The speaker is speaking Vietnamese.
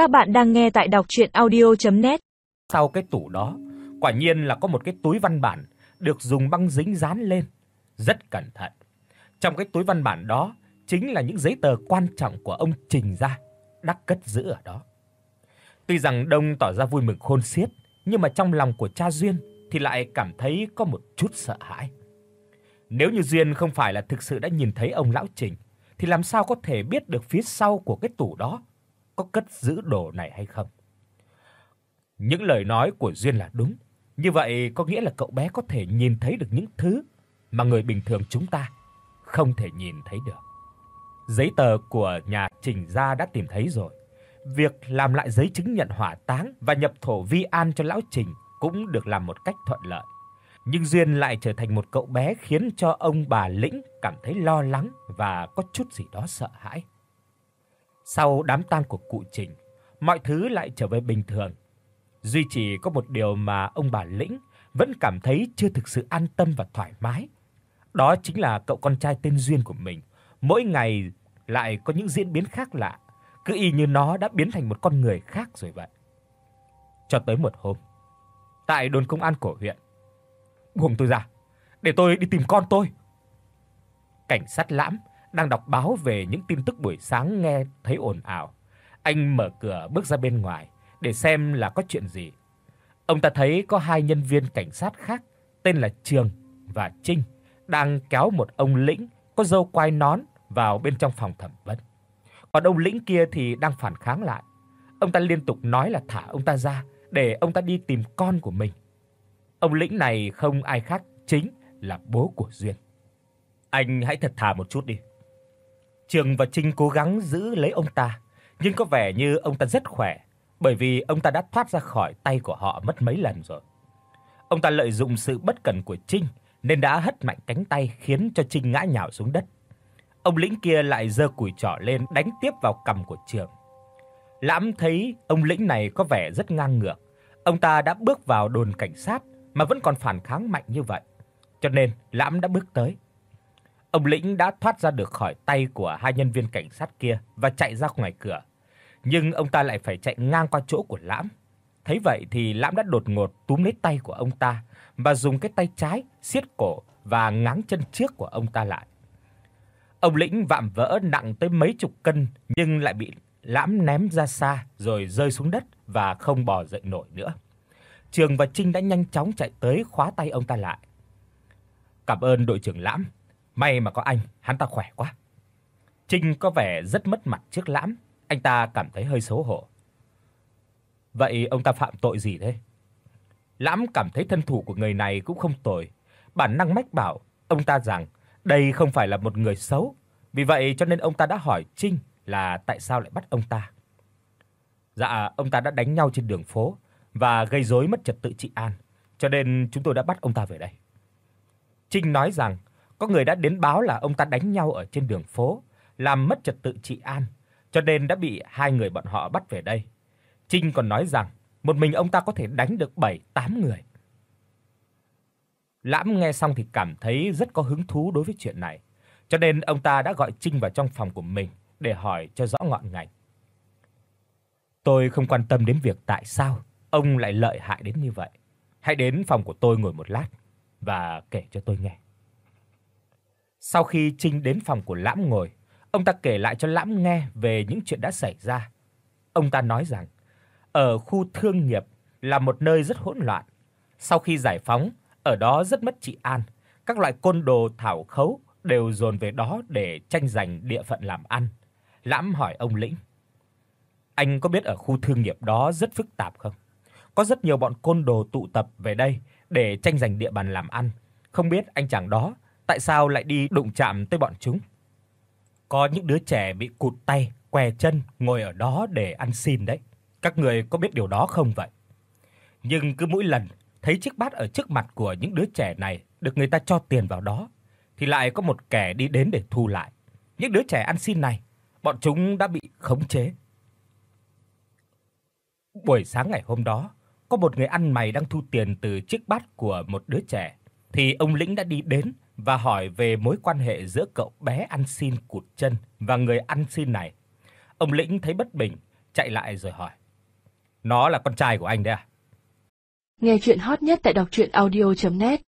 Các bạn đang nghe tại đọc audio net Sau cái tủ đó, quả nhiên là có một cái túi văn bản được dùng băng dính dán lên, rất cẩn thận. Trong cái túi văn bản đó chính là những giấy tờ quan trọng của ông Trình gia, đắc cất giữ ở đó. Tuy rằng Đông tỏ ra vui mừng khôn xiết, nhưng mà trong lòng của cha Duyên thì lại cảm thấy có một chút sợ hãi. Nếu như Duyên không phải là thực sự đã nhìn thấy ông lão Trình thì làm sao có thể biết được phía sau của cái tủ đó có cất giữ đồ này hay không. Những lời nói của Duyên là đúng, như vậy có nghĩa là cậu bé có thể nhìn thấy được những thứ mà người bình thường chúng ta không thể nhìn thấy được. Giấy tờ của nhà Trình gia đã tìm thấy rồi. Việc làm lại giấy chứng nhận hỏa táng và nhập thổ vi an cho lão Trình cũng được làm một cách thuận lợi. Nhưng Duyên lại trở thành một cậu bé khiến cho ông bà Lĩnh cảm thấy lo lắng và có chút gì đó sợ hãi. Sau đám tang của cụ Trình, mọi thứ lại trở về bình thường. Duy chỉ có một điều mà ông bà Lĩnh vẫn cảm thấy chưa thực sự an tâm và thoải mái. Đó chính là cậu con trai tên Duyên của mình, mỗi ngày lại có những diễn biến khác lạ, cứ y như nó đã biến thành một con người khác rồi vậy. Cho tới một hôm, tại đồn công an của huyện, buông tôi ra, để tôi đi tìm con tôi. Cảnh sát Lãm đang đọc báo về những tin tức buổi sáng nghe thấy ồn ào. Anh mở cửa bước ra bên ngoài để xem là có chuyện gì. Ông ta thấy có hai nhân viên cảnh sát khác, tên là Trường và Trinh, đang kéo một ông lĩnh có râu quai nón vào bên trong phòng thẩm vấn. Còn ông lĩnh kia thì đang phản kháng lại. Ông ta liên tục nói là thả ông ta ra để ông ta đi tìm con của mình. Ông lĩnh này không ai khác chính là bố của Duyên. Anh hãy thật thà một chút đi. Trường và Trinh cố gắng giữ lấy ông ta, nhưng có vẻ như ông ta rất khỏe, bởi vì ông ta đã thoát ra khỏi tay của họ mất mấy lần rồi. Ông ta lợi dụng sự bất cẩn của Trinh nên đã hất mạnh cánh tay khiến cho Trinh ngã nhào xuống đất. Ông lĩnh kia lại giơ cùi trỏ lên đánh tiếp vào cằm của Trường. Lãm thấy ông lĩnh này có vẻ rất ngang ngược. Ông ta đã bước vào đồn cảnh sát mà vẫn còn phản kháng mạnh như vậy. Cho nên Lãm đã bước tới. Ông lĩnh đã thoát ra được khỏi tay của hai nhân viên cảnh sát kia và chạy ra ngoài cửa. Nhưng ông ta lại phải chạy ngang qua chỗ của Lãm. Thấy vậy thì Lãm đã đột ngột túm lấy tay của ông ta và dùng cái tay trái siết cổ và ngáng chân trước của ông ta lại. Ông lĩnh vạm vỡ nặng tới mấy chục cân nhưng lại bị Lãm ném ra xa rồi rơi xuống đất và không bò dậy nổi nữa. Trường và Trinh đã nhanh chóng chạy tới khóa tay ông ta lại. "Cảm ơn đội trưởng Lãm, may mà có anh, hắn ta khỏe quá." Trinh có vẻ rất mất mặt trước Lãm, anh ta cảm thấy hơi xấu hổ. "Vậy ông ta phạm tội gì thế?" Lãm cảm thấy thân thủ của người này cũng không tồi, bản năng mách bảo ông ta rằng đây không phải là một người xấu, vì vậy cho nên ông ta đã hỏi Trinh là tại sao lại bắt ông ta. Dạ, ông ta đã đánh nhau trên đường phố và gây rối mất trật tự trị an, cho nên chúng tôi đã bắt ông ta về đây. Trinh nói rằng có người đã đến báo là ông ta đánh nhau ở trên đường phố, làm mất trật tự trị an, cho nên đã bị hai người bọn họ bắt về đây. Trinh còn nói rằng một mình ông ta có thể đánh được 7, 8 người. Lãm nghe xong thì cảm thấy rất có hứng thú đối với chuyện này, cho nên ông ta đã gọi Trinh vào trong phòng của mình để hỏi cho rõ ngọn ngành. Tôi không quan tâm đến việc tại sao ông lại lợi hại đến như vậy. Hãy đến phòng của tôi ngồi một lát và kể cho tôi nghe. Sau khi Trinh đến phòng của Lãm ngồi, ông ta kể lại cho Lãm nghe về những chuyện đã xảy ra. Ông ta nói rằng ở khu thương nghiệp là một nơi rất hỗn loạn. Sau khi giải phóng, ở đó rất mất trị an, các loại côn đồ thảo khấu đều dồn về đó để tranh giành địa phận làm ăn. Lãm hỏi ông Lĩnh: "Anh có biết ở khu thương nghiệp đó rất phức tạp không? Có rất nhiều bọn côn đồ tụ tập về đây để tranh giành địa bàn làm ăn, không biết anh chàng đó tại sao lại đi đụng chạm tới bọn chúng?" Có những đứa trẻ bị cụt tay, què chân ngồi ở đó để ăn xin đấy. Các người có biết điều đó không vậy? Nhưng cứ mỗi lần thấy chiếc bát ở trước mặt của những đứa trẻ này được người ta cho tiền vào đó thì lại có một kẻ đi đến để thu lại. Những đứa trẻ ăn xin này, bọn chúng đã bị khống chế. Buổi sáng ngày hôm đó, có một người ăn mày đang thu tiền từ chiếc bát của một đứa trẻ thì ông lĩnh đã đi đến và hỏi về mối quan hệ giữa cậu bé ăn xin cụt chân và người ăn xin này. Ông lĩnh thấy bất bình, chạy lại rồi hỏi: "Nó là con trai của anh đấy à?" Nghe truyện hot nhất tại doctruyenaudio.net